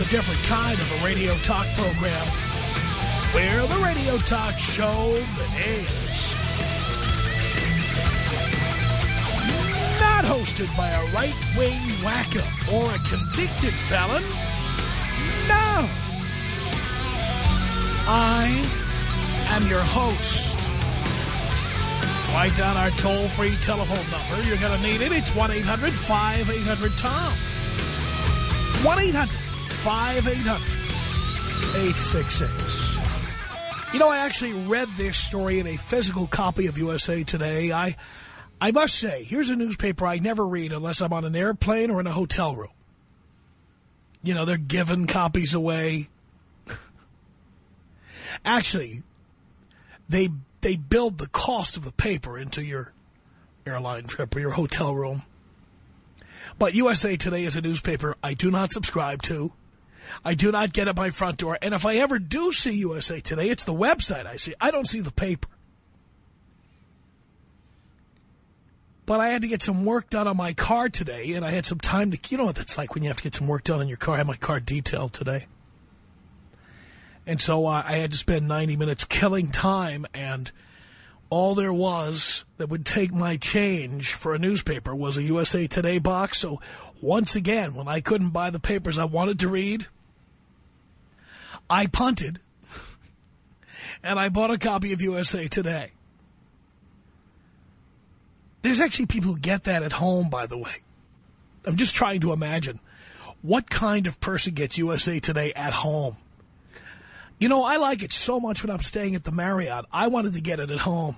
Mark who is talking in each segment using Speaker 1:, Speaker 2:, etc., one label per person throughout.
Speaker 1: It's a different kind of a radio talk program. Where the radio talk show that is not hosted by a right-wing wacko or a convicted felon. No. I am your host. Write down our toll-free telephone number. You're going to need it. It's 1-800-5800-TOM. 1-800-5800-866. You know, I actually read this story in a physical copy of USA Today. I, I must say, here's a newspaper I never read unless I'm on an airplane or in a hotel room. You know, they're giving copies away. Actually, they they build the cost of the paper into your airline trip or your hotel room. But USA Today is a newspaper I do not subscribe to. I do not get at my front door. And if I ever do see USA Today, it's the website I see. I don't see the paper. But I had to get some work done on my car today, and I had some time to... You know what that's like when you have to get some work done on your car. I had my car detailed today. And so uh, I had to spend 90 minutes killing time, and all there was that would take my change for a newspaper was a USA Today box. So once again, when I couldn't buy the papers I wanted to read, I punted, and I bought a copy of USA Today. There's actually people who get that at home, by the way. I'm just trying to imagine what kind of person gets USA Today at home. You know, I like it so much when I'm staying at the Marriott. I wanted to get it at home.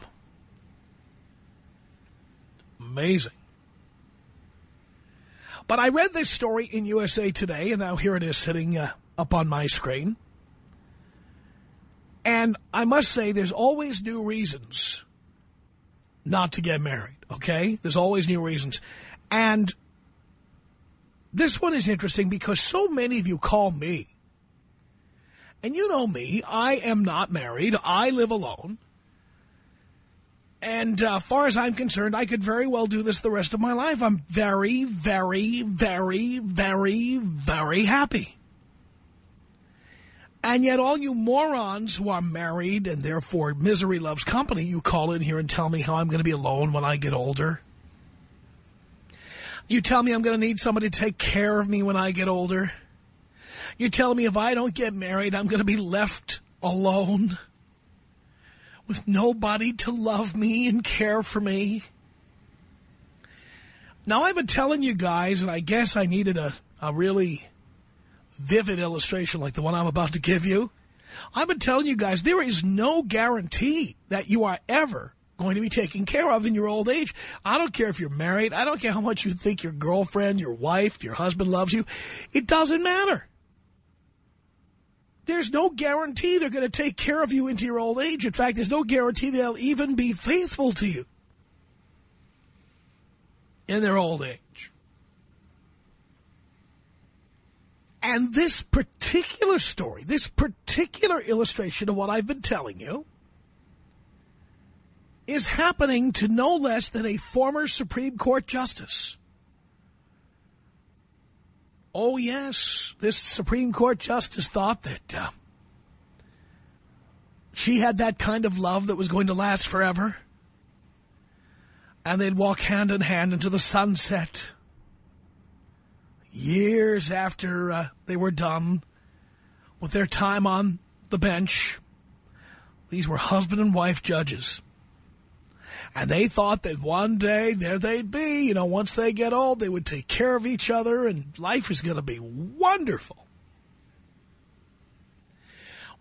Speaker 1: Amazing. But I read this story in USA Today, and now here it is sitting uh, up on my screen. And I must say, there's always new reasons not to get married, okay? There's always new reasons. And this one is interesting because so many of you call me. And you know me, I am not married. I live alone. And uh, far as I'm concerned, I could very well do this the rest of my life. I'm very, very, very, very, very happy. And yet all you morons who are married and therefore misery loves company, you call in here and tell me how I'm going to be alone when I get older. You tell me I'm going to need somebody to take care of me when I get older. You tell me if I don't get married, I'm going to be left alone with nobody to love me and care for me. Now, I've been telling you guys, and I guess I needed a, a really vivid illustration like the one I'm about to give you. I've been telling you guys, there is no guarantee that you are ever going to be taken care of in your old age. I don't care if you're married. I don't care how much you think your girlfriend, your wife, your husband loves you. It doesn't matter. There's no guarantee they're going to take care of you into your old age. In fact, there's no guarantee they'll even be faithful to you in their old age. And this particular story, this particular illustration of what I've been telling you, is happening to no less than a former Supreme Court justice. Oh, yes, this Supreme Court justice thought that uh, she had that kind of love that was going to last forever. And they'd walk hand in hand into the sunset years after uh, they were done with their time on the bench. These were husband and wife judges. And they thought that one day there they'd be, you know, once they get old, they would take care of each other and life is going to be wonderful.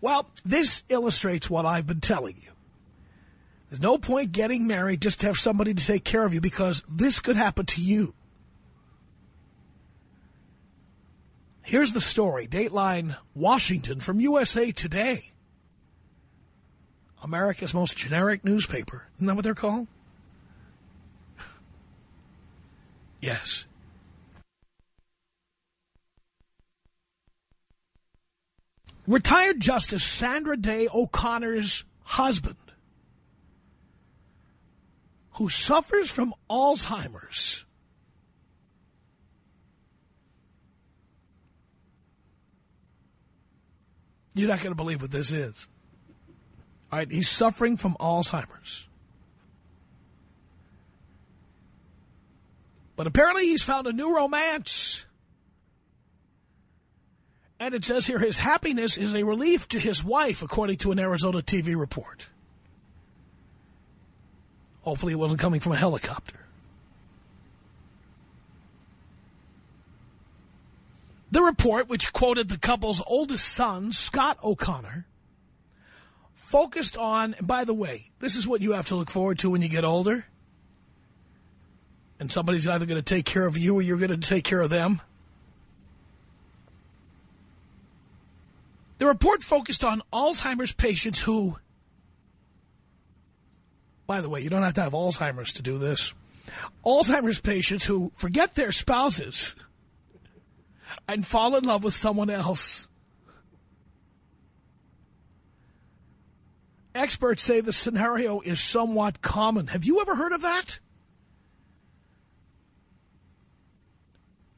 Speaker 1: Well, this illustrates what I've been telling you. There's no point getting married just to have somebody to take care of you because this could happen to you. Here's the story. Dateline Washington from USA Today. America's most generic newspaper. Isn't that what they're called? Yes. Retired Justice Sandra Day O'Connor's husband, who suffers from Alzheimer's, You're not going to believe what this is. All right, he's suffering from Alzheimer's. But apparently he's found a new romance. And it says here his happiness is a relief to his wife, according to an Arizona TV report. Hopefully it wasn't coming from a helicopter. The report, which quoted the couple's oldest son, Scott O'Connor, focused on, by the way, this is what you have to look forward to when you get older. And somebody's either going to take care of you or you're going to take care of them. The report focused on Alzheimer's patients who, by the way, you don't have to have Alzheimer's to do this. Alzheimer's patients who forget their spouses and fall in love with someone else. Experts say the scenario is somewhat common. Have you ever heard of that?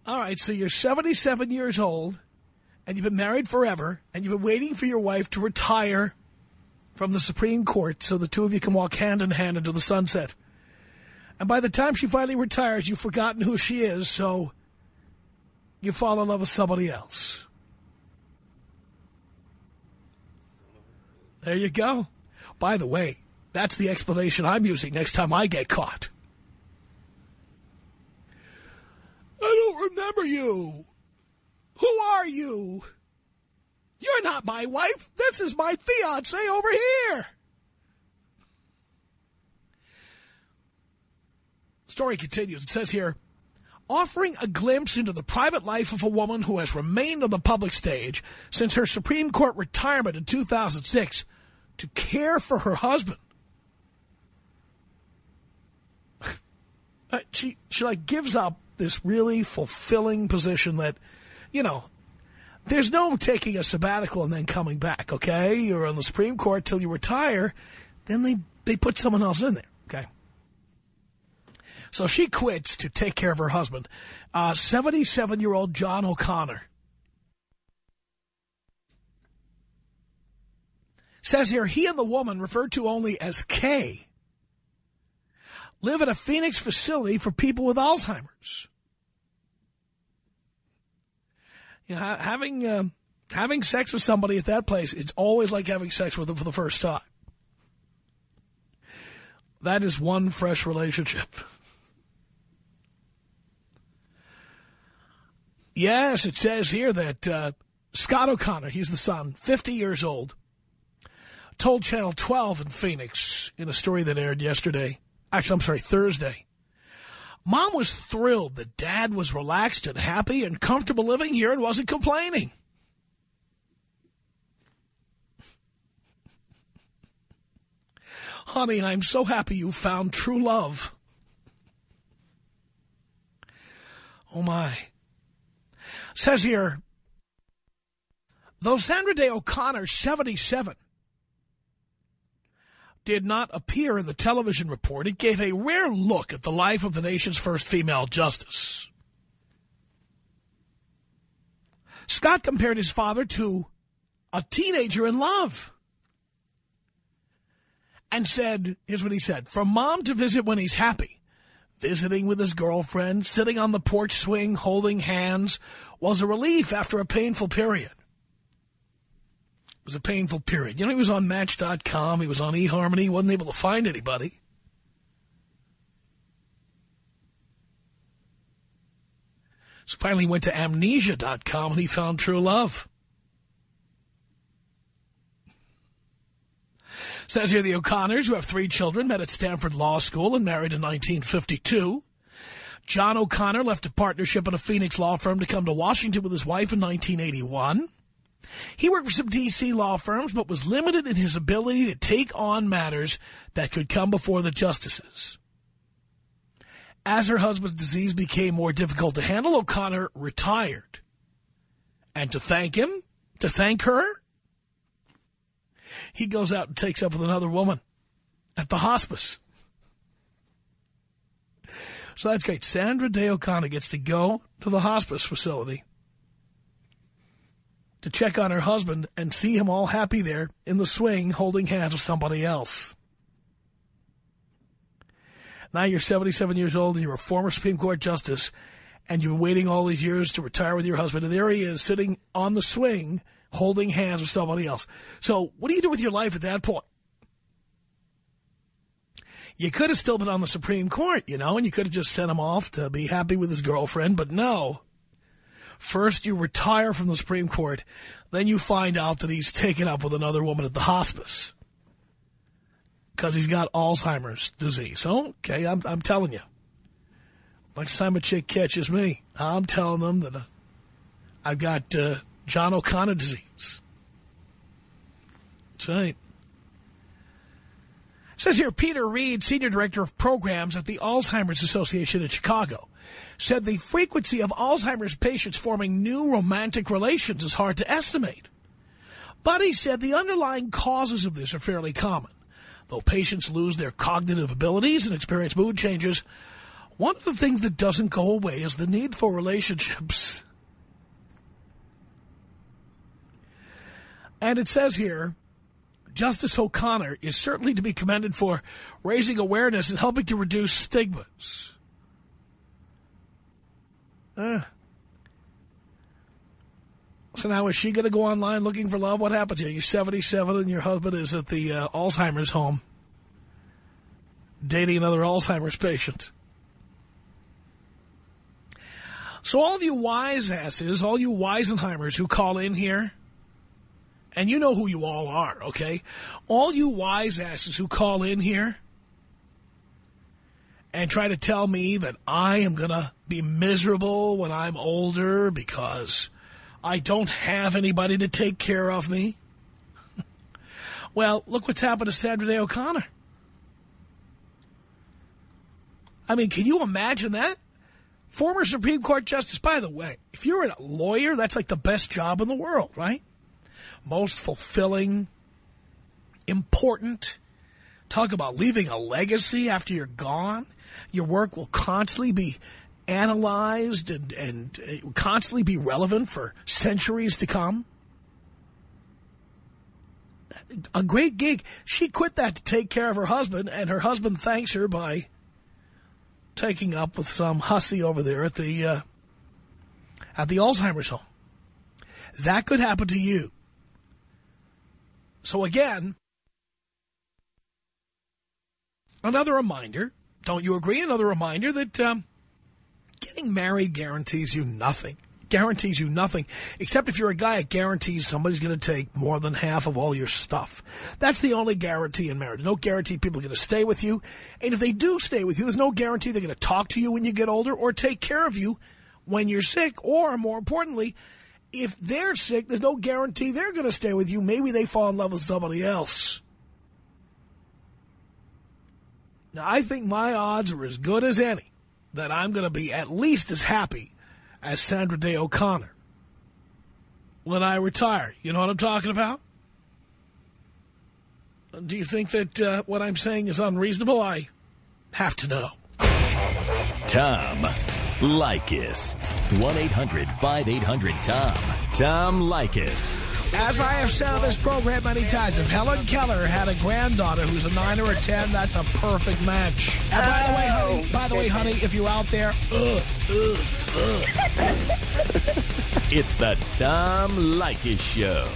Speaker 1: All right, so you're 77 years old and you've been married forever, and you've been waiting for your wife to retire from the Supreme Court so the two of you can walk hand in hand into the sunset. And by the time she finally retires, you've forgotten who she is, so you fall in love with somebody else. There you go. By the way, that's the explanation I'm using next time I get caught. I don't remember you. Who are you? You're not my wife. This is my fiance over here. Story continues. It says here, offering a glimpse into the private life of a woman who has remained on the public stage since her Supreme Court retirement in 2006 to care for her husband. Uh, she, she like gives up this really fulfilling position that you know, there's no taking a sabbatical and then coming back, okay? You're on the Supreme Court till you retire. Then they, they put someone else in there? So she quits to take care of her husband, 77-year-old uh, John O'Connor. Says here, he and the woman, referred to only as Kay, live at a Phoenix facility for people with Alzheimer's. you know, having uh, having sex with somebody at that place, it's always like having sex with them for the first time. That is one fresh relationship. Yes, it says here that uh, Scott O'Connor, he's the son, 50 years old, told Channel 12 in Phoenix in a story that aired yesterday, actually, I'm sorry, Thursday, Mom was thrilled that Dad was relaxed and happy and comfortable living here and wasn't complaining. Honey, I'm so happy you found true love. Oh, my. Says here, though Sandra Day O'Connor, 77, did not appear in the television report, it gave a rare look at the life of the nation's first female justice. Scott compared his father to a teenager in love. And said, here's what he said, for mom to visit when he's happy, visiting with his girlfriend, sitting on the porch swing, holding hands, was a relief after a painful period. It was a painful period. You know, he was on Match.com. He was on eHarmony. He wasn't able to find anybody. So finally he went to Amnesia.com and he found true love. Says here the O'Connors, who have three children, met at Stanford Law School and married in 1952. John O'Connor left a partnership in a Phoenix law firm to come to Washington with his wife in 1981. He worked for some D.C. law firms, but was limited in his ability to take on matters that could come before the justices. As her husband's disease became more difficult to handle, O'Connor retired. And to thank him, to thank her, he goes out and takes up with another woman at the hospice. So that's great. Sandra Day O'Connor gets to go to the hospice facility to check on her husband and see him all happy there in the swing holding hands with somebody else. Now you're 77 years old and you're a former Supreme Court justice and you've been waiting all these years to retire with your husband and there he is sitting on the swing holding hands with somebody else. So what do you do with your life at that point? You could have still been on the Supreme Court, you know, and you could have just sent him off to be happy with his girlfriend, but no. First you retire from the Supreme Court, then you find out that he's taken up with another woman at the hospice. Because he's got Alzheimer's disease. Okay, I'm, I'm telling you. Next time a chick catches me, I'm telling them that uh, I've got uh, John O'Connor disease. That's right. says here, Peter Reed, Senior Director of Programs at the Alzheimer's Association in Chicago, said the frequency of Alzheimer's patients forming new romantic relations is hard to estimate. But he said the underlying causes of this are fairly common. Though patients lose their cognitive abilities and experience mood changes, one of the things that doesn't go away is the need for relationships. And it says here, Justice O'Connor is certainly to be commended for raising awareness and helping to reduce stigmas. Uh, so now is she going to go online looking for love? What happens here? You're 77 and your husband is at the uh, Alzheimer's home dating another Alzheimer's patient. So all of you wise asses, all you Weisenheimers who call in here, and you know who you all are, okay? All you wise asses who call in here and try to tell me that I am going to be miserable when I'm older because I don't have anybody to take care of me. well, look what's happened to Sandra Day O'Connor. I mean, can you imagine that? Former Supreme Court Justice, by the way, if you're a lawyer, that's like the best job in the world, right? Most fulfilling, important. Talk about leaving a legacy after you're gone. Your work will constantly be analyzed and, and constantly be relevant for centuries to come. A great gig. She quit that to take care of her husband, and her husband thanks her by taking up with some hussy over there at the uh, at the Alzheimer's home. That could happen to you. So again, another reminder, don't you agree? Another reminder that um, getting married guarantees you nothing. Guarantees you nothing. Except if you're a guy, it guarantees somebody's going to take more than half of all your stuff. That's the only guarantee in marriage. No guarantee people are going to stay with you. And if they do stay with you, there's no guarantee they're going to talk to you when you get older or take care of you when you're sick. Or, more importantly, if they're sick, there's no guarantee they're going to stay with you. Maybe they fall in love with somebody else. Now, I think my odds are as good as any that I'm going to be at least as happy as Sandra Day O'Connor when I retire. You know what I'm talking about? Do you think that uh, what I'm saying is unreasonable? I have to know.
Speaker 2: Tom Leykis. 1-800-5800-TOM. Tom Leykis.
Speaker 1: As I have said on this program many times, if Helen Keller had a granddaughter who's a 9 or a 10, that's a perfect match. And by the way, honey, oh. by the way, honey, if you're out there, ugh, ugh, ugh.
Speaker 2: It's the Tom Leykis Show.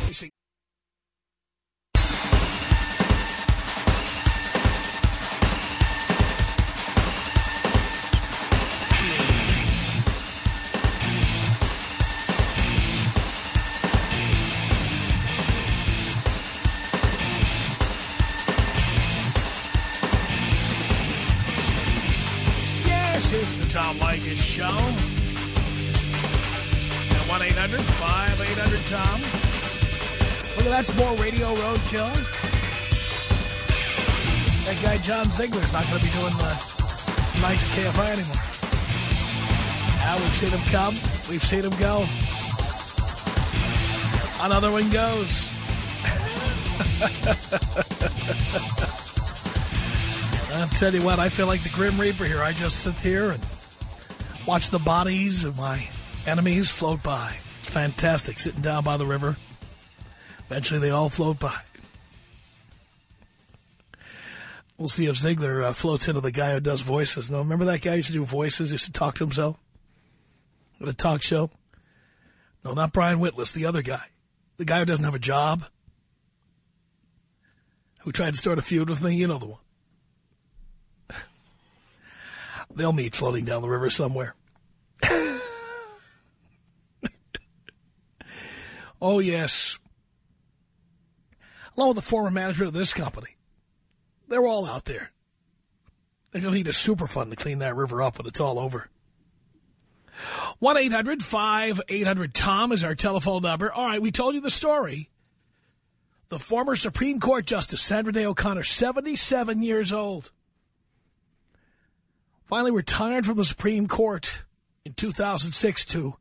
Speaker 1: Yes, it's the Tom Leykis Show. At 1-800-5800-TOM. Look at that, more Radio Roadkill. That guy John Ziegler's not going to be doing the nights at KFI anymore. Now we've seen him come. We've seen him go. Another one goes. I'll tell you what, I feel like the Grim Reaper here. I just sit here and watch the bodies of my enemies float by. It's fantastic, sitting down by the river. Eventually they all float by. We'll see if Ziegler uh, floats into the guy who does voices. No, remember that guy used to do voices, used to talk to himself? At a talk show? No, not Brian Whitless, the other guy. The guy who doesn't have a job. Who tried to start a feud with me, you know the one. They'll meet floating down the river somewhere. oh, yes. Along with the former management of this company. They're all out there. They just need a super fund to clean that river up when it's all over. 1-800-5800-TOM is our telephone number. All right, we told you the story. The former Supreme Court Justice, Sandra Day O'Connor, 77 years old. Finally retired from the Supreme Court in 2006 to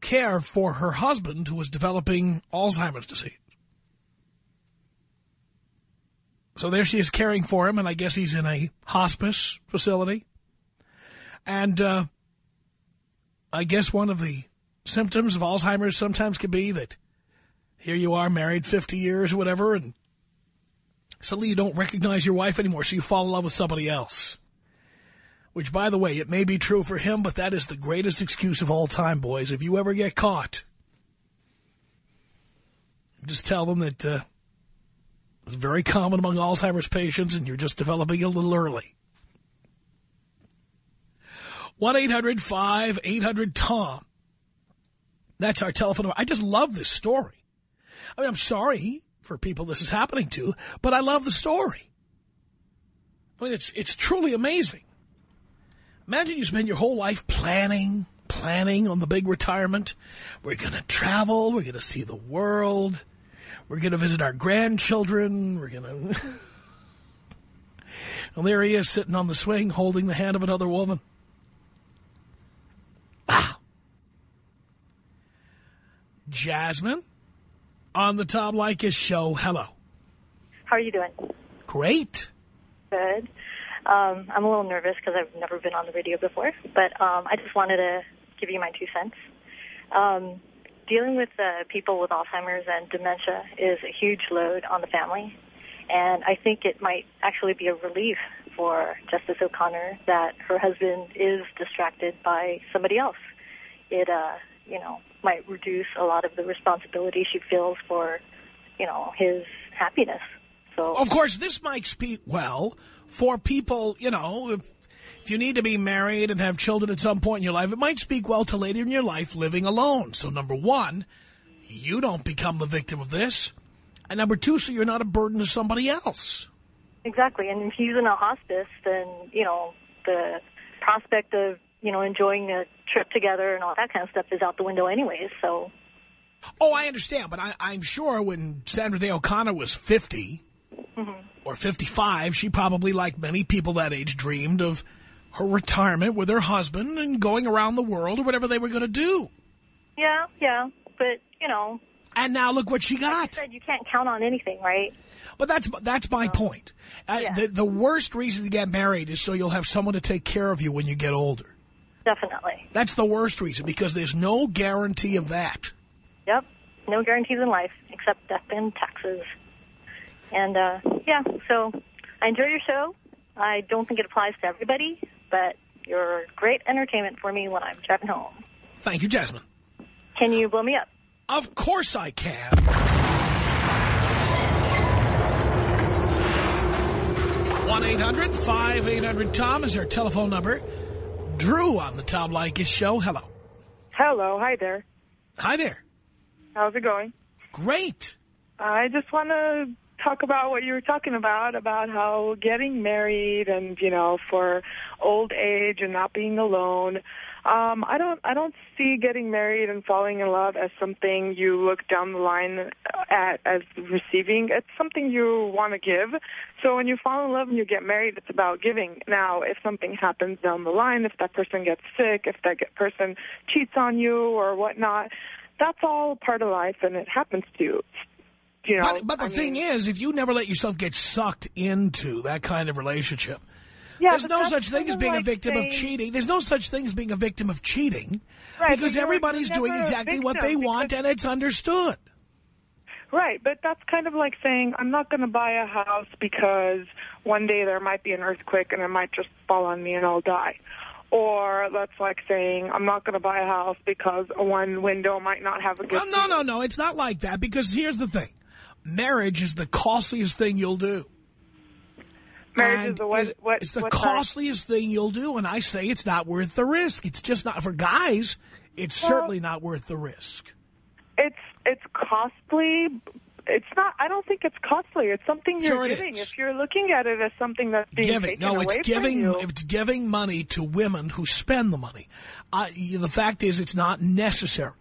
Speaker 1: care for her husband who was developing Alzheimer's disease. So there she is caring for him, and I guess he's in a hospice facility. And uh, I guess one of the symptoms of Alzheimer's sometimes can be that here you are married 50 years or whatever, and suddenly you don't recognize your wife anymore, so you fall in love with somebody else. Which, by the way, it may be true for him, but that is the greatest excuse of all time, boys. If you ever get caught, just tell them that uh, it's very common among Alzheimer's patients and you're just developing a little early. 1-800-5800-TOM. That's our telephone number. I just love this story. I mean, I'm sorry for people this is happening to, but I love the story. I mean, it's, it's truly amazing. Imagine you spend your whole life planning, planning on the big retirement. We're going to travel. We're going to see the world. We're going to visit our grandchildren. We're going to... and there he is sitting on the swing holding the hand of another woman. Wow. Jasmine on the Tom Leykis show. Hello.
Speaker 3: How are you doing?
Speaker 1: Great.
Speaker 3: Good. Um, I'm a little nervous because I've never been on the radio before, but um, I just wanted to give you my two cents. Um, dealing with uh, people with Alzheimer's and dementia is a huge load on the family, and I think it might actually be a relief for Justice O'Connor that her husband is distracted by somebody else. It, uh, you know, might reduce a lot of the responsibility she feels for, you know, his happiness. So,
Speaker 1: of course, this might speak well for people, you know, if, if you need to be married and have children at some point in your life, it might speak well to later in your life living alone. So number one, you don't become the victim of this. And number two, so you're not a burden to somebody else.
Speaker 3: Exactly. And if he's in a hospice, then, you know, the prospect of, you know, enjoying a trip together and all that kind of stuff is out the window anyways. So.
Speaker 1: Oh, I understand. But I, am sure when Sandra Day O'Connor was 50 mm -hmm. Or 55, she probably, like many people that age, dreamed of her retirement with her husband and going around the world or whatever they were going to do.
Speaker 3: Yeah, yeah. But, you know.
Speaker 1: And now look what she got.
Speaker 3: Like you said, you can't count on anything, right?
Speaker 1: But that's that's my point. Uh, yeah. the, the worst reason to get married is so you'll have someone to take care of you when you get older.
Speaker 3: Definitely.
Speaker 1: That's the worst reason because there's no guarantee of that.
Speaker 3: Yep. No guarantees in life except death and taxes. And, uh, yeah, so I enjoy your show. I don't think it applies to everybody, but you're great entertainment for me when I'm driving home.
Speaker 1: Thank you, Jasmine.
Speaker 3: Can you blow me up?
Speaker 1: Of course I can. 1-800-5800-TOM is our telephone number. Drew on the Tom Leykis show. Hello.
Speaker 4: Hello. Hi there.
Speaker 1: Hi there.
Speaker 4: How's it going?
Speaker 1: Great.
Speaker 4: I just want to talk about what you were talking about, about how getting married and, you know, for old age and not being alone. Um, I don't, I don't see getting married and falling in love as something you look down the line at as receiving. It's something you want to give. So when you fall in love and you get married, it's about giving. Now, if something happens down the line, if that person gets sick, if that person cheats on you or whatnot, that's all part of life and it happens to you. You know,
Speaker 1: but, but the
Speaker 4: I
Speaker 1: thing
Speaker 4: mean,
Speaker 1: is, if you never let yourself get sucked into that kind of relationship,
Speaker 4: yeah,
Speaker 1: there's no such thing as being a
Speaker 4: like
Speaker 1: victim of cheating. There's no such thing as being a victim of cheating
Speaker 4: Right,
Speaker 1: because everybody's doing exactly what they want and it's understood.
Speaker 4: Right, but that's kind of like saying I'm not going to buy a house because one day there might be an earthquake and it might just fall on me and I'll die. Or that's like saying I'm not going to buy a house because one window might not have a good.
Speaker 1: Well, no, no, no. It's not like that because here's the thing. Marriage is the costliest thing you'll do.
Speaker 4: Marriage
Speaker 1: And
Speaker 4: is the what?
Speaker 1: it's-
Speaker 4: what
Speaker 1: It's the
Speaker 4: that?
Speaker 1: costliest thing you'll do, and I say it's not worth the risk. It's just not for guys. It's
Speaker 4: Well-
Speaker 1: certainly not worth the risk.
Speaker 4: It's it's costly. It's not. I don't think it's costly. It's something you're
Speaker 1: Sure
Speaker 4: giving. If you're looking at it as something that's being
Speaker 1: Giving,
Speaker 4: taken
Speaker 1: no,
Speaker 4: away
Speaker 1: it's
Speaker 4: from
Speaker 1: giving.
Speaker 4: you.
Speaker 1: It's giving money to women who spend the money. Uh, the fact is, it's not necessary.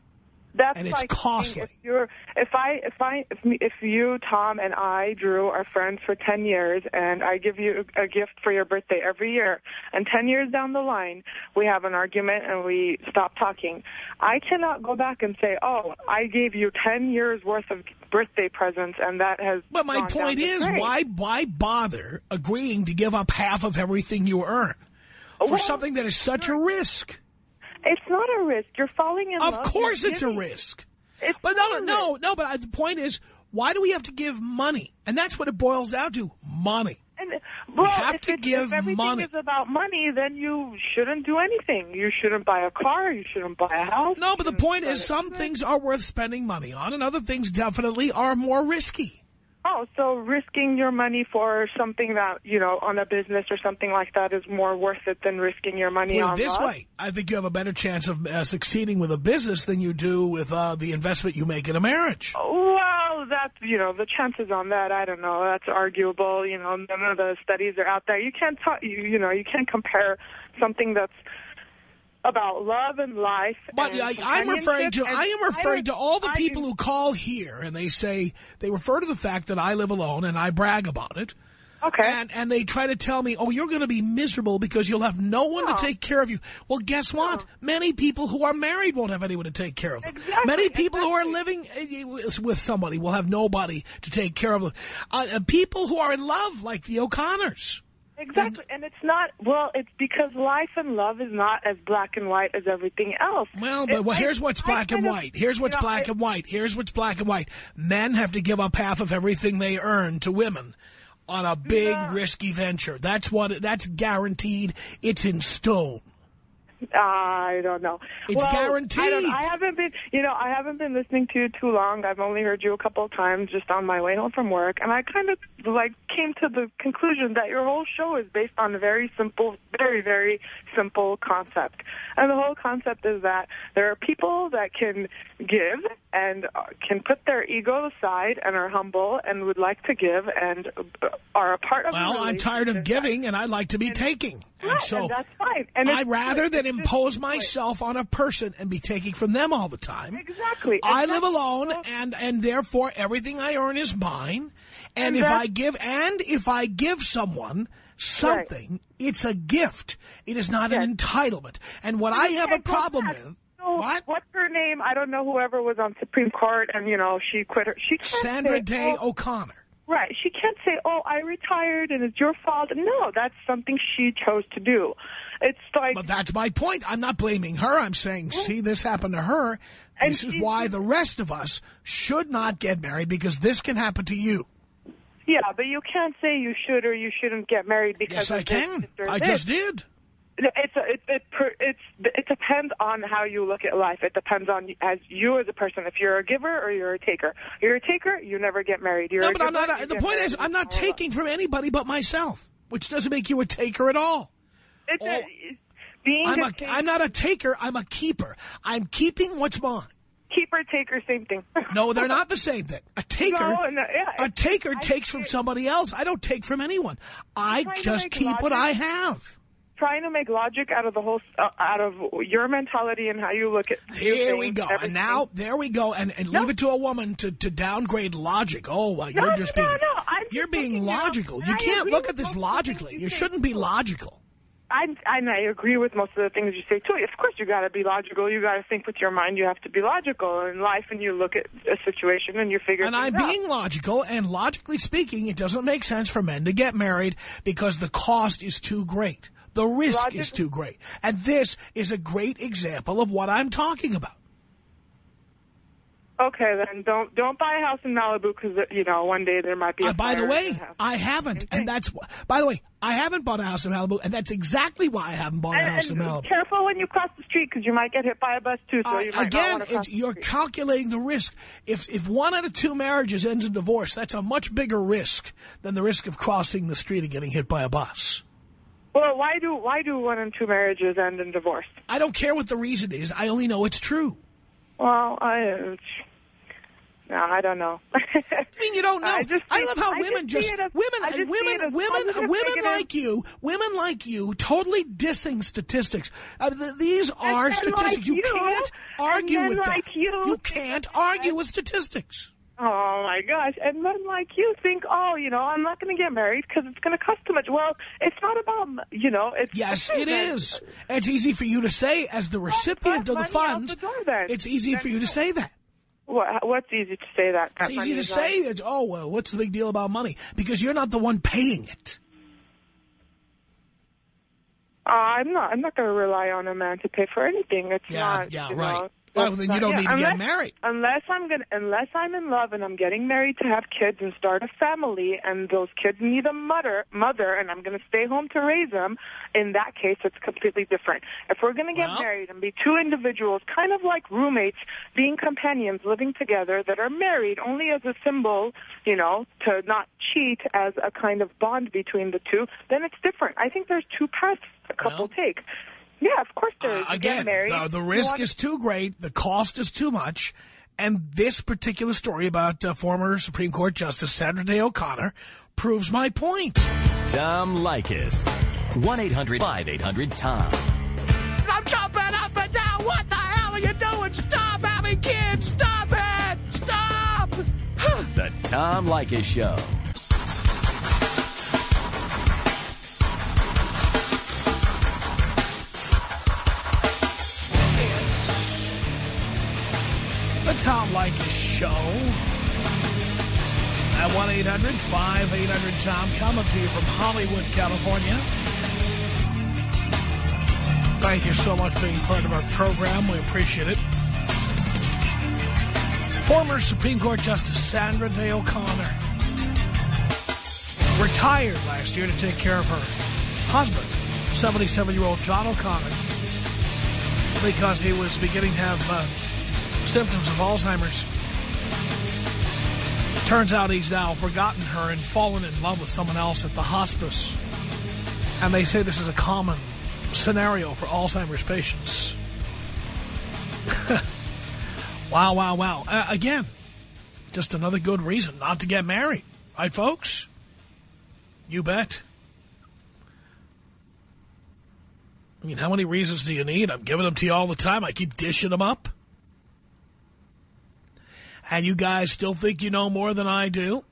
Speaker 4: That's
Speaker 1: And it's
Speaker 4: like
Speaker 1: costly.
Speaker 4: If you're, if I, if I, if, me, if you, Tom, and I, Drew, are friends for ten years, and I give you a gift for your birthday every year, and ten years down the line we have an argument and we stop talking, I cannot go back and say, oh, I gave you ten years worth of birthday presents, and that has.
Speaker 1: But my point is, why why bother agreeing to give up half of everything you earn oh, for
Speaker 4: Well,
Speaker 1: something that is such a risk?
Speaker 4: It's not a risk. You're falling in love.
Speaker 1: Of course it's a risk.
Speaker 4: It's
Speaker 1: But no, no,
Speaker 4: risk.
Speaker 1: no, but I, the point is, why do we have to give money? And that's what it boils down to, money.
Speaker 4: And, well,
Speaker 1: have to give
Speaker 4: if everything
Speaker 1: money.
Speaker 4: is about money, then you shouldn't do anything. You shouldn't buy a car. You shouldn't buy a house.
Speaker 1: No, but the point is some things are worth spending money on and other things definitely are more risky.
Speaker 4: Oh, so risking your money for something that, you know, on a business or something like that is more worth it than risking your money
Speaker 1: Put
Speaker 4: on
Speaker 1: it this
Speaker 4: love?
Speaker 1: way, I think you have a better chance of uh, succeeding with a business than you do with uh, the investment you make in a marriage.
Speaker 4: Well, that's, you know, the chances on that, I don't know. That's arguable. You know, none of the studies are out there. You can't talk, you, you know, you can't compare something that's about love and life.
Speaker 1: But
Speaker 4: and
Speaker 1: I, I'm referring to I am referring to all the
Speaker 4: I
Speaker 1: people
Speaker 4: do-
Speaker 1: who call here and they say they refer to the fact that I live alone and I brag about it.
Speaker 4: Okay.
Speaker 1: And and they try to tell me, oh, you're going to be miserable because you'll have no one
Speaker 4: No.
Speaker 1: to take care of you. Well, guess what? Many people who are married won't have anyone to take care of them.
Speaker 4: Exactly,
Speaker 1: Many people who are living uh, with- with somebody will have nobody to take care of them. Uh, uh, people who are in love, like the O'Connors.
Speaker 4: Exactly, and it's not. Well, it's because life and love is not as black and white as everything else.
Speaker 1: Well, but well, here's what's black and white. Here's what's black and white. Here's what's black and white. Men have to give up half of everything they earn to women on a big,
Speaker 4: Yeah.
Speaker 1: risky venture. That's what. That's guaranteed. It's in stone.
Speaker 4: I don't know.
Speaker 1: It's
Speaker 4: well,
Speaker 1: guaranteed.
Speaker 4: I, don't, I haven't been, you know, I haven't been listening to you too long. I've only heard you a couple of times just on my way home from work, and I kind of like came to the conclusion that your whole show is based on a very simple, very very simple concept. And the whole concept is that there are people that can give and can put their ego aside and are humble and would like to give and are a part of.
Speaker 1: Well, I'm tired of giving, and I like to be taking. And so
Speaker 4: and that's fine. And
Speaker 1: I'd rather than
Speaker 4: Just
Speaker 1: impose myself on a person and be taking from them all the time.
Speaker 4: Exactly.
Speaker 1: I
Speaker 4: And
Speaker 1: live alone, and and therefore everything I earn is mine. And,
Speaker 4: And
Speaker 1: if I give, and if I give someone something, it's a gift. It is not an entitlement. And what I have a problem with, what?
Speaker 4: What's her name? I don't know. Whoever was on Supreme Court, and you know, she quit her. She can't
Speaker 1: Sandra
Speaker 4: say,
Speaker 1: Day
Speaker 4: oh,
Speaker 1: O'Connor.
Speaker 4: Right. She can't say, "Oh, I retired and it's your fault." No, that's something she chose to do. It's like
Speaker 1: But that's my point. I'm not blaming her. I'm saying, see, this happened to her.
Speaker 4: And
Speaker 1: This is
Speaker 4: she-
Speaker 1: why the rest of us should not get married because this can happen to you.
Speaker 4: yeah, but you can't say you should or you shouldn't get married because
Speaker 1: Yes, I can.
Speaker 4: this,
Speaker 1: I
Speaker 4: this.
Speaker 1: just did.
Speaker 4: It's a, it, it it's it depends on how you look at life. It depends on as you as a person. If you're a giver or you're a taker. You're a taker, you never get married. You're
Speaker 1: No, but I'm not. the point
Speaker 4: married
Speaker 1: is, I'm not
Speaker 4: fall in love.
Speaker 1: taking from anybody but myself, which doesn't make you a taker at all.
Speaker 4: It's
Speaker 1: all-
Speaker 4: a, being
Speaker 1: I'm
Speaker 4: a
Speaker 1: a, I'm not a taker. I'm a keeper. I'm keeping what's mine.
Speaker 4: keeper, taker, same thing.
Speaker 1: No, they're not the same thing. A taker,
Speaker 4: No, no, yeah,
Speaker 1: a taker
Speaker 4: I
Speaker 1: takes from somebody else. I don't take from anyone. I just keep what. I have.
Speaker 4: Trying to make logic out of the whole, uh, out of your mentality and how you look at
Speaker 1: Here we go. And now, there we go. And, and
Speaker 4: No.
Speaker 1: leave it to a woman to, to downgrade logic. Oh, well, you're just
Speaker 4: no,
Speaker 1: being, you're being
Speaker 4: looking, you know,
Speaker 1: logical. You can't look at this
Speaker 4: most of the
Speaker 1: logically. You shouldn't be logical.
Speaker 4: I and I agree with most of the things you say too. Of course, you got to be logical. You got to think with your mind. You have to be logical in life, and you look at a situation and you figure. Out.
Speaker 1: And I'm
Speaker 4: out.
Speaker 1: being logical, and logically speaking, it doesn't make sense for men to get married because the cost is too great. The risk
Speaker 4: Logic-
Speaker 1: is too great. And this is a great example of what I'm talking about.
Speaker 4: Okay, then don't don't buy a house in Malibu because you know one day there might be. A
Speaker 1: Uh, by the way,
Speaker 4: house.
Speaker 1: I haven't, and that's by the way, I haven't bought a house in Malibu, and that's exactly why I haven't bought a
Speaker 4: And,
Speaker 1: house in Malibu.
Speaker 4: careful when you cross the street because you might get hit by a bus too. So
Speaker 1: Uh,
Speaker 4: you
Speaker 1: again, you're
Speaker 4: street.
Speaker 1: calculating the risk. If if one out of two marriages ends in divorce, that's a much bigger risk than the risk of crossing the street and getting hit by a bus.
Speaker 4: Well, why do why do one and two marriages end in divorce?
Speaker 1: I don't care what the reason is. I only know it's true.
Speaker 4: Well, I. No, I don't know.
Speaker 1: I mean, you don't know.
Speaker 4: I just
Speaker 1: I love how
Speaker 4: I
Speaker 1: women
Speaker 4: just
Speaker 1: just,
Speaker 4: as-
Speaker 1: women women women women like you, women like you, totally dissing statistics. Uh, th these are statistics.
Speaker 4: like
Speaker 1: you,
Speaker 4: you,
Speaker 1: can't argue with
Speaker 4: like
Speaker 1: them.
Speaker 4: you
Speaker 1: can't argue with statistics.
Speaker 4: Oh my gosh! And men like you think, oh, you know, I'm not going to get married because it's going to cost too much. Well, it's not about, you know, it's
Speaker 1: Yes, it is. It's easy for you to say as the recipient of the funds.
Speaker 4: the door, then.
Speaker 1: It's easy
Speaker 4: Then
Speaker 1: for you to say that.
Speaker 4: What, what's easy to say that?
Speaker 1: It's easy to say that. Oh well, what's the big deal about money? Because you're not the one paying it.
Speaker 4: Uh, I'm not. I'm not going to rely on a man to pay for anything. It's
Speaker 1: Yeah,
Speaker 4: not.
Speaker 1: yeah, right.
Speaker 4: Know,
Speaker 1: Well, then you don't
Speaker 4: yeah,
Speaker 1: need to
Speaker 4: unless,
Speaker 1: get married.
Speaker 4: Unless I'm gonna, unless I'm in love and I'm getting married to have kids and start a family, and those kids need a mother, mother, and I'm going to stay home to raise them. In that case, it's completely different. If we're going to get
Speaker 1: Well-
Speaker 4: married and be two individuals, kind of like roommates, being companions, living together, that are married only as a symbol, you know, to not cheat as a kind of bond between the two, then it's different. I think there's two paths a couple
Speaker 1: Well-
Speaker 4: take. Yeah, of course there is.
Speaker 1: Uh,
Speaker 4: You
Speaker 1: again, the, the risk is too great. The cost is too much. And this particular story about uh, former Supreme Court Justice Sandra Day O'Connor proves my point.
Speaker 2: Tom Leykis. 1-800-5800-TOM.
Speaker 1: I'm jumping up and down. What the hell are you doing? Stop having kids. Stop it. Stop.
Speaker 2: The Tom Leykis Show.
Speaker 1: Tom Leykis Show. At 1-800-5800-TOM. Coming to you from Hollywood, California. Thank you so much for being part of our program. We appreciate it. Former Supreme Court Justice Sandra Day O'Connor retired last year to take care of her husband, 77-year-old John O'Connor, because he was beginning to have uh, symptoms of Alzheimer's. Turns out he's now forgotten her and fallen in love with someone else at the hospice. And they say this is a common scenario for Alzheimer's patients. wow, wow, wow. Uh, again, just another good reason not to get married. Right, folks? You bet. I mean, how many reasons do you need? I'm giving them to you all the time. I keep dishing them up. And you guys still think you know more than I do?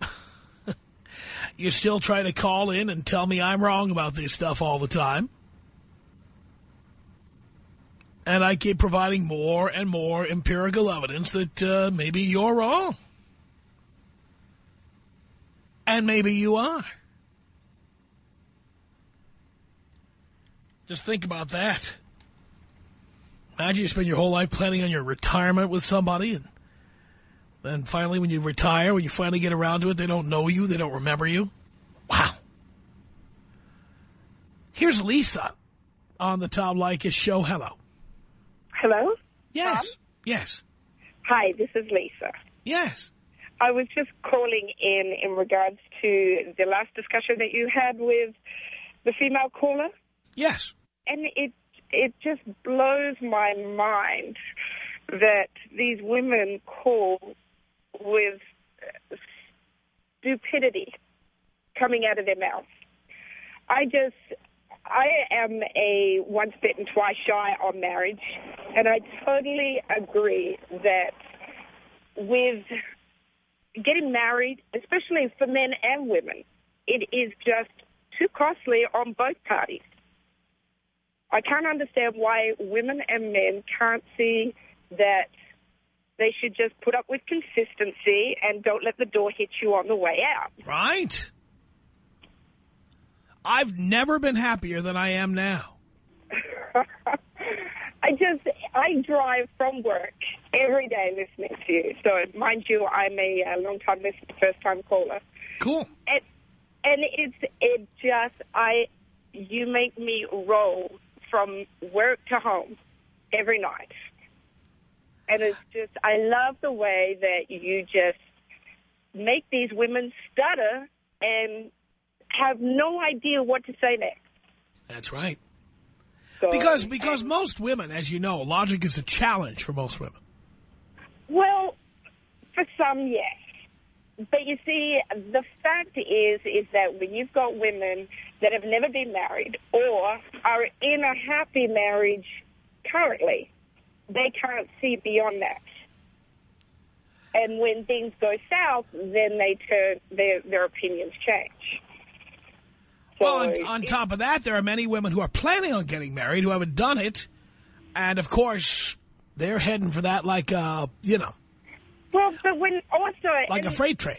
Speaker 1: you still try to call in and tell me I'm wrong about this stuff all the time. And I keep providing more and more empirical evidence that uh, maybe you're wrong. And maybe you are. Just think about that. Imagine you spend your whole life planning on your retirement with somebody, and then finally when you retire, when you finally get around to it, they don't know you, they don't remember you. Wow. Here's Lisa on the Tom Leykis show. Hello.
Speaker 5: Hello?
Speaker 1: Yes. Yes.
Speaker 5: Hi, this is Lisa.
Speaker 1: Yes.
Speaker 5: I was just calling in in regards to the last discussion that you had with the female caller,
Speaker 1: Yes.
Speaker 5: and it it just blows my mind that these women call with uh, stupidity coming out of their mouths. I just, I am a once bitten, twice shy on marriage, and I totally agree that with getting married, especially for men and women, it is just too costly on both parties. I can't understand why women and men can't see that they should just put up with consistency and don't let the door hit you on the way out.
Speaker 1: Right. I've never been happier than I am now.
Speaker 5: I just, I drive from work every day listening to you. So, mind you, I'm a, a long-time listener, first-time caller.
Speaker 1: Cool.
Speaker 5: And, and it's, it just, I, you make me roll from work to home every night. And it's just, I love the way that you just make these women stutter and have no idea what to say next.
Speaker 1: That's right.
Speaker 5: So,
Speaker 1: Because because most women, as you know, logic is a challenge for most women.
Speaker 5: Well, for some, yes. But you see, the fact is, is that when you've got women that have never been married or are in a happy marriage currently, they can't see beyond that. And when things go south, then they turn their their opinions change. So
Speaker 1: Well, on, on top of that, there are many women who are planning on getting married who haven't done it. And, of course, they're heading for that like, uh, you know,
Speaker 5: well, but when also
Speaker 1: like a freight train.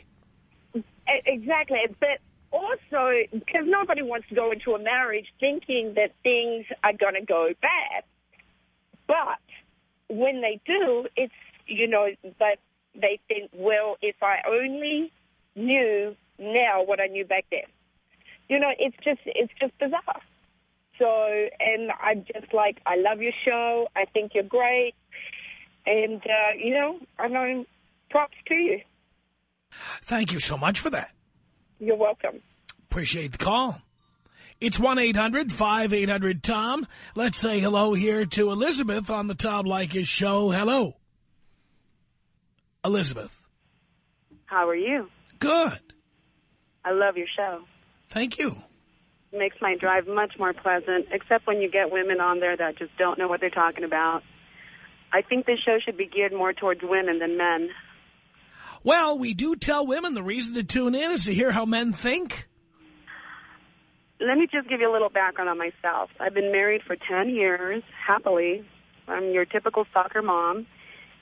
Speaker 5: Exactly, but also because nobody wants to go into a marriage thinking that things are going to go bad. But when they do, it's you know, but they think, well, if I only knew now what I knew back then, you know, it's just it's just bizarre. So, and I'm just like, I love your show. I think you're great, and uh, you know, I know props to you.
Speaker 1: Thank you so much for that.
Speaker 5: You're welcome.
Speaker 1: Appreciate the call. It's 1-800-5800-TOM. Let's say hello here to Elizabeth on the Tom Leykis show. Hello. Elizabeth.
Speaker 6: How are you?
Speaker 1: Good.
Speaker 6: I love your show.
Speaker 1: Thank you.
Speaker 6: It makes my drive much more pleasant, except when you get women on there that just don't know what they're talking about. I think this show should be geared more towards women than men.
Speaker 1: Well, we do tell women the reason to tune in is to hear how men think.
Speaker 6: Let me just give you a little background on myself. I've been married for 10 years, happily. I'm your typical soccer mom.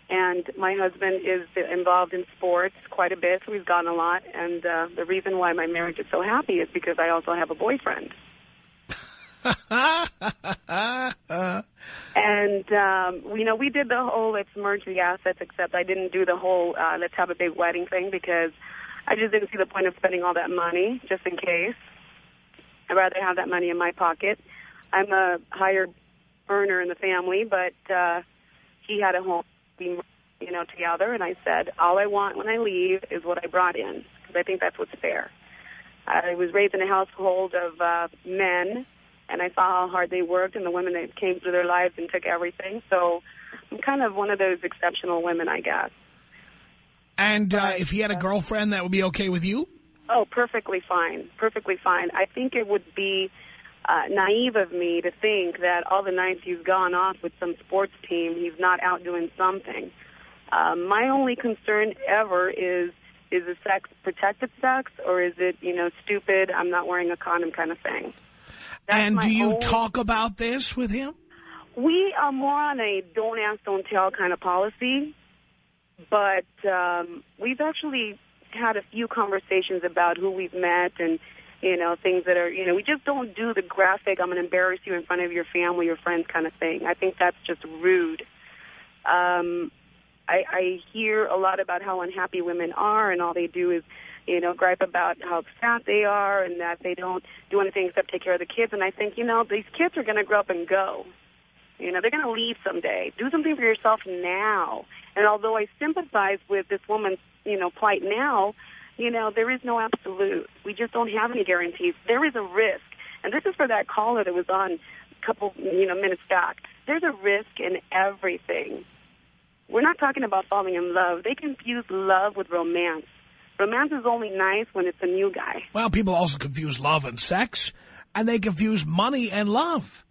Speaker 6: And my husband is involved in sports quite a bit, We've gone a lot. And uh, the reason why my marriage is so happy is because I also have a boyfriend. And, um, you know, we did the whole let's merge the assets, except I didn't do the whole uh, let's have a big wedding thing because I just didn't see the point of spending all that money just in case. I'd rather have that money in my pocket. I'm a higher earner in the family, but uh, he had a home, you know, together. And I said, all I want when I leave is what I brought in because I think that's what's fair. I was raised in a household of uh, men, and I saw how hard they worked and the women that came through their lives and took everything. So I'm kind of one of those exceptional women, I guess.
Speaker 1: And uh, if he had a girlfriend, that would be okay with you?
Speaker 6: Oh, perfectly fine. Perfectly fine. I think it would be uh, naive of me to think that all the nights he's gone off with some sports team, he's not out doing something. Um, my only concern ever is is the sex protected sex or is it, you know, stupid, I'm not wearing a condom kind of thing. That's
Speaker 1: and do you talk about this with him?
Speaker 6: We are more on a don't ask, don't tell kind of policy, but um, we've actually had a few conversations about who we've met and, you know, things that are, you know, we just don't do the graphic, I'm going to embarrass you in front of your family or friends kind of thing. I think that's just rude. Um, I, I hear a lot about how unhappy women are and all they do is, you know, gripe about how fat they are and that they don't do anything except take care of the kids. And I think, you know, these kids are going to grow up and go. You know, they're going to leave someday. Do something for yourself now. And although I sympathize with this woman's, you know, plight now, you know, there is no absolute. We just don't have any guarantees. There is a risk. And this is for that caller that was on a couple, you know, minutes back. There's a risk in everything. We're not talking about falling in love. They confuse love with romance. Romance is only nice when it's a new guy.
Speaker 1: Well, people also confuse love and sex, and they confuse money and love.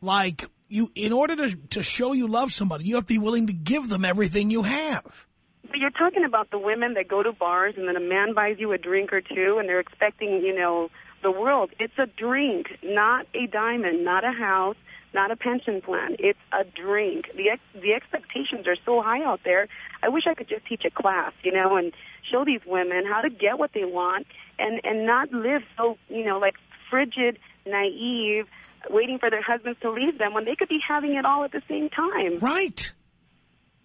Speaker 1: Like, you, in order to, to show you love somebody, you have to be willing to give them everything you have.
Speaker 6: But you're talking about the women that go to bars and then a man buys you a drink or two and they're expecting, you know, the world. It's a drink, not a diamond, not a house, not a pension plan. It's a drink. The ex the expectations are so high out there. I wish I could just teach a class, you know, and show these women how to get what they want and and not live so, you know, like frigid, naive, waiting for their husbands to leave them when they could be having it all at the same time.
Speaker 1: Right.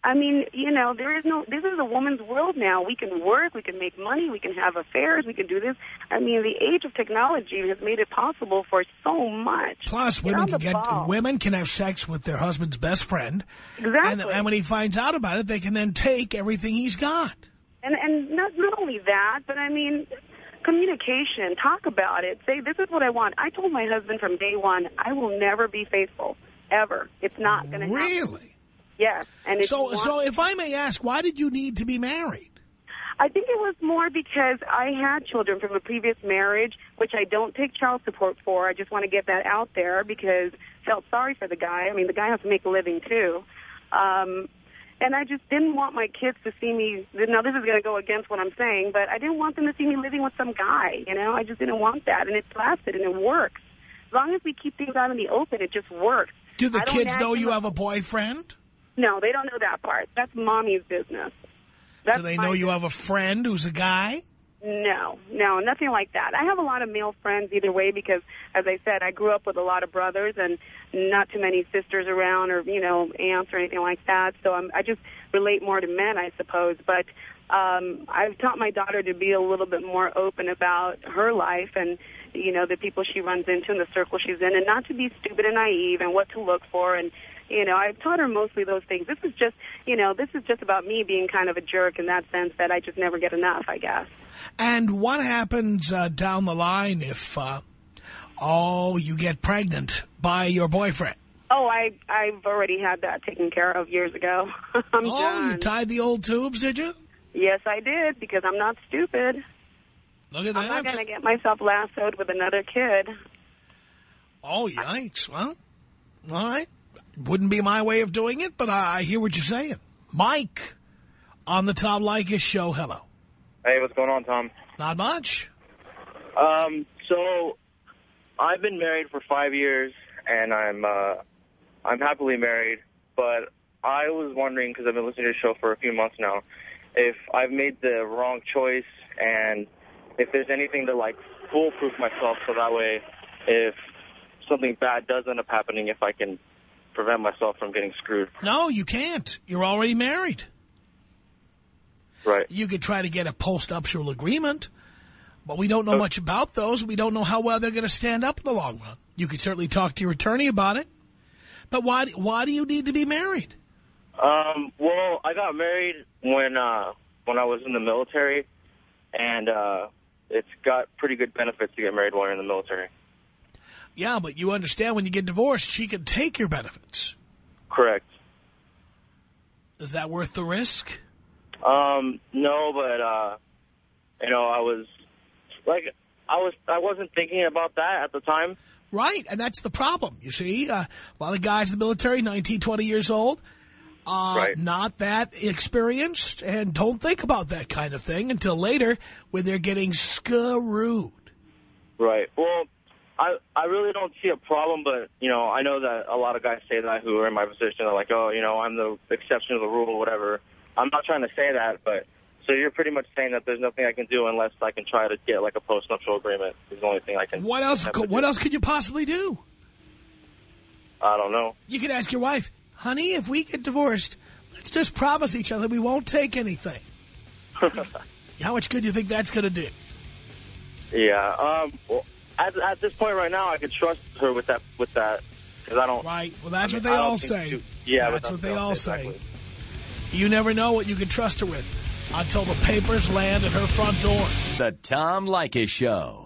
Speaker 6: I mean, you know, there is no, this is a woman's world now. We can work, we can make money, we can have affairs, we can do this. I mean, the age of technology has made it possible for so much.
Speaker 1: Plus, women can get
Speaker 6: ball.
Speaker 1: women can have sex with their husband's best friend.
Speaker 6: Exactly.
Speaker 1: And, and when he finds out about it, they can then take everything he's got.
Speaker 6: And and not not only that, but I mean, communication. Talk about it. Say this is what I want. I told my husband from day one, I will never be faithful ever. It's not going to happen.
Speaker 1: Really?
Speaker 6: Yes. And if
Speaker 1: So, so if I may ask, why did you need to be married?
Speaker 6: I think it was more because I had children from a previous marriage, which I don't take child support for. I just want to get that out there because I felt sorry for the guy. I mean, the guy has to make a living too. Um, and I just didn't want my kids to see me. Now, this is going to go against what I'm saying, but I didn't want them to see me living with some guy. You know, I just didn't want that, and it's lasted and it works. As long as we keep things out in the open, it just works.
Speaker 1: Do the kids know you have a boyfriend?
Speaker 6: No, they don't know that part. That's mommy's business. That's
Speaker 1: Do they know you have a friend who's a guy?
Speaker 6: No, no, nothing like that. I have a lot of male friends either way because, as I said, I grew up with a lot of brothers and not too many sisters around or, you know, aunts or anything like that. So I'm, I just relate more to men, I suppose. But um, I've taught my daughter to be a little bit more open about her life and, you know, the people she runs into and the circle she's in and not to be stupid and naive and what to look for and, you know, I've taught her mostly those things. This is just, you know, this is just about me being kind of a jerk in that sense that I just never get enough, I guess.
Speaker 1: And what happens uh, down the line if, uh, oh, you get pregnant by your boyfriend?
Speaker 6: Oh, I I've already had that taken care of years ago. I'm
Speaker 1: oh,
Speaker 6: done.
Speaker 1: you tied the old tubes, did you?
Speaker 6: yes, I did because I'm not stupid.
Speaker 1: Look at that.
Speaker 6: I'm not going to get myself lassoed with another kid.
Speaker 1: Oh, yikes. Well, all right. Wouldn't be my way of doing it, but I I hear what you're saying. Mike on the Tom Leykis show. Hello.
Speaker 7: Hey, what's going on, Tom?
Speaker 1: Not much.
Speaker 7: Um, so I've been married for five years, and I'm uh, I'm happily married. But I was wondering because I've been listening to your show for a few months now, if I've made the wrong choice, and if there's anything to like foolproof myself, so that way, if something bad does end up happening, if I can prevent myself from getting screwed.
Speaker 1: No, you can't. You're already married.
Speaker 7: Right.
Speaker 1: You could try to get a post-nuptial agreement, but we don't know much about those. We don't know how well they're going to stand up in the long run. You could certainly talk to your attorney about it. But why why do you need to be married?
Speaker 7: Um, well, I got married when uh, when I was in the military, and uh, it's got pretty good benefits to get married while you're in the military.
Speaker 1: Yeah, but you understand when you get divorced, she can take your benefits.
Speaker 7: Correct.
Speaker 1: Is that worth the risk?
Speaker 7: Um, no, but uh, you know, I was like, I was, I wasn't thinking about that at the time.
Speaker 1: Right, and that's the problem. You see, uh, a lot of guys in the military, 19, 20 years old, uh,
Speaker 7: Right.
Speaker 1: not that experienced, and don't think about that kind of thing until later when they're getting screwed.
Speaker 7: Right. Well, I I really don't see a problem, but you know, I know that a lot of guys say that who are in my position. They're like, oh, you know, I'm the exception to the rule, or whatever. I'm not trying to say that, but so you're pretty much saying that there's nothing I can do unless I can try to get like a post-nuptial agreement. Is the only thing I can.
Speaker 1: What else?
Speaker 7: attempt
Speaker 1: co-
Speaker 7: to
Speaker 1: What else could you possibly do?
Speaker 7: I don't know.
Speaker 1: You could ask your wife, honey, if we get divorced, let's just promise each other we won't take anything. How much good do you think that's going to do?
Speaker 7: Yeah. Um. Well, at at this point right now, I can trust her with that with that because I don't.
Speaker 1: Right. Well, that's
Speaker 7: I mean,
Speaker 1: what they all say.
Speaker 7: you- yeah,
Speaker 1: that's what they
Speaker 7: that's-
Speaker 1: all
Speaker 7: exactly.
Speaker 1: say. You never know what you can trust her with until the papers land at her front door.
Speaker 2: The Tom Leykis Show.